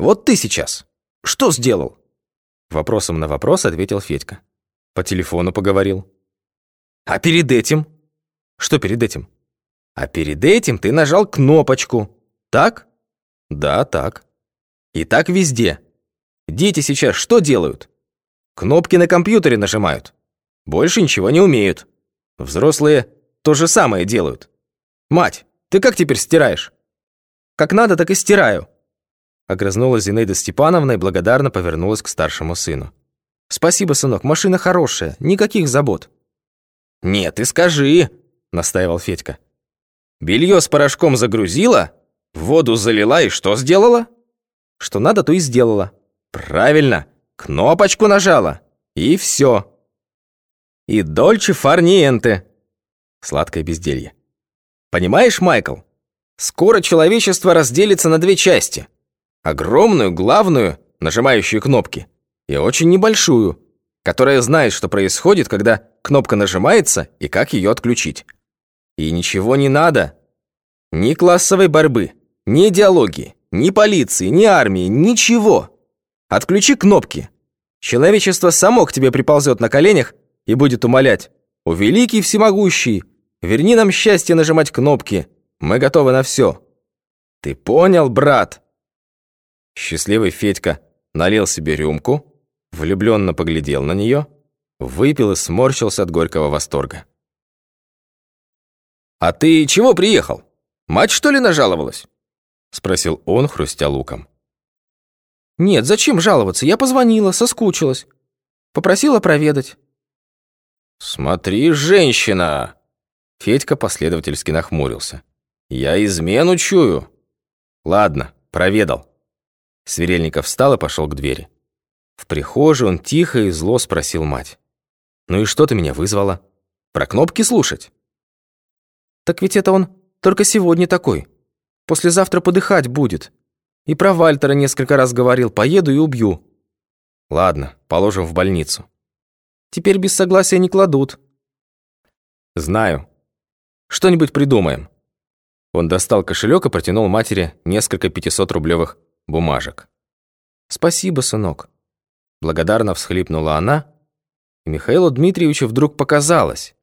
Вот ты сейчас. Что сделал? Вопросом на вопрос ответил Федька. По телефону поговорил. А перед этим? Что перед этим? А перед этим ты нажал кнопочку. Так? Да, так. И так везде. Дети сейчас что делают? Кнопки на компьютере нажимают. Больше ничего не умеют. Взрослые то же самое делают. Мать, ты как теперь стираешь? Как надо, так и стираю. Огрызнулась Зинаида Степановна и благодарно повернулась к старшему сыну. «Спасибо, сынок, машина хорошая, никаких забот». «Нет, ты скажи», — настаивал Федька. «Белье с порошком загрузила, воду залила и что сделала?» «Что надо, то и сделала». «Правильно, кнопочку нажала, и все». «И дольче фарниенте», — сладкое безделье. «Понимаешь, Майкл, скоро человечество разделится на две части — Огромную, главную, нажимающую кнопки, и очень небольшую, которая знает, что происходит, когда кнопка нажимается и как ее отключить. И ничего не надо. Ни классовой борьбы, ни идеологии, ни полиции, ни армии, ничего. Отключи кнопки. Человечество само к тебе приползет на коленях и будет умолять. «О, великий всемогущий, верни нам счастье нажимать кнопки. Мы готовы на все». Ты понял, брат? Счастливый Федька налил себе рюмку, влюбленно поглядел на нее, выпил и сморщился от горького восторга. «А ты чего приехал? Мать, что ли, нажаловалась?» Спросил он, хрустя луком. «Нет, зачем жаловаться? Я позвонила, соскучилась. Попросила проведать». «Смотри, женщина!» Федька последовательски нахмурился. «Я измену чую». «Ладно, проведал. Сверельников встал и пошел к двери. В прихожей он тихо и зло спросил мать. «Ну и что ты меня вызвала? Про кнопки слушать?» «Так ведь это он только сегодня такой. Послезавтра подыхать будет. И про Вальтера несколько раз говорил, поеду и убью». «Ладно, положим в больницу». «Теперь без согласия не кладут». «Знаю. Что-нибудь придумаем». Он достал кошелек и протянул матери несколько 500-рублевых бумажек. «Спасибо, сынок», — благодарно всхлипнула она, и Михаилу Дмитриевичу вдруг показалось,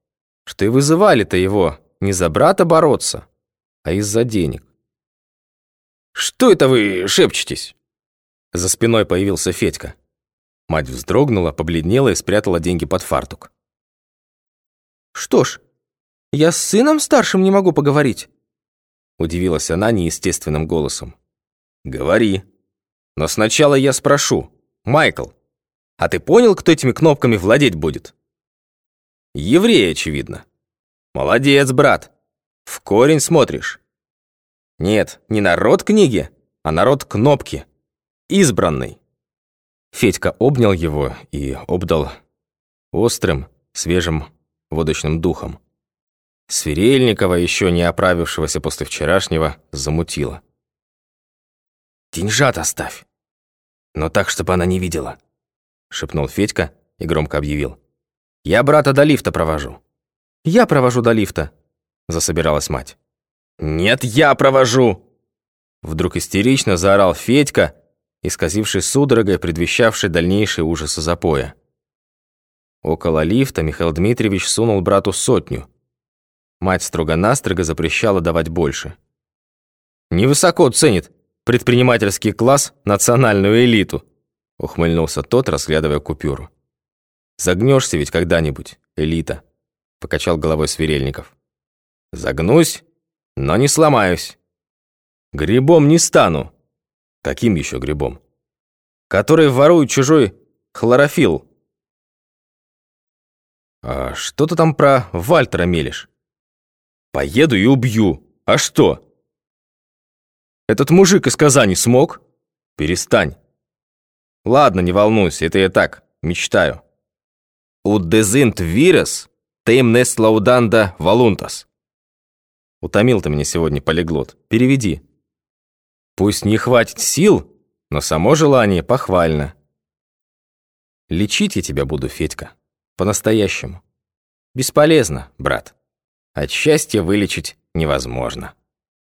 что и вызывали-то его не за брата бороться, а из-за денег. «Что это вы шепчетесь?» За спиной появился Федька. Мать вздрогнула, побледнела и спрятала деньги под фартук. «Что ж, я с сыном старшим не могу поговорить?» Удивилась она неестественным голосом. «Говори. Но сначала я спрошу. Майкл, а ты понял, кто этими кнопками владеть будет?» «Еврей, очевидно». «Молодец, брат. В корень смотришь». «Нет, не народ книги, а народ кнопки. Избранный». Федька обнял его и обдал острым, свежим водочным духом. Сверельникова, еще не оправившегося после вчерашнего, замутила. «Деньжат оставь, но так, чтобы она не видела», — шепнул Федька и громко объявил. «Я брата до лифта провожу». «Я провожу до лифта», — засобиралась мать. «Нет, я провожу!» Вдруг истерично заорал Федька, исказивший судорогой, предвещавший дальнейшие ужасы запоя. Около лифта Михаил Дмитриевич сунул брату сотню. Мать строго-настрого запрещала давать больше. «Невысоко ценит предпринимательский класс, национальную элиту», ухмыльнулся тот, разглядывая купюру. «Загнешься ведь когда-нибудь, элита», покачал головой Сверельников. «Загнусь, но не сломаюсь. Грибом не стану». «Каким еще грибом?» «Который ворует чужой хлорофилл». «А что ты там про Вальтера мелешь?» «Поеду и убью. А что?» Этот мужик из Казани смог? Перестань. Ладно, не волнуйся, это я так, мечтаю. У дезинт вирус, тем нест лауданда валунтас. Утомил ты меня сегодня, полиглот. Переведи. Пусть не хватит сил, но само желание похвально. Лечить я тебя буду, Федька. По-настоящему. Бесполезно, брат. От счастья вылечить невозможно.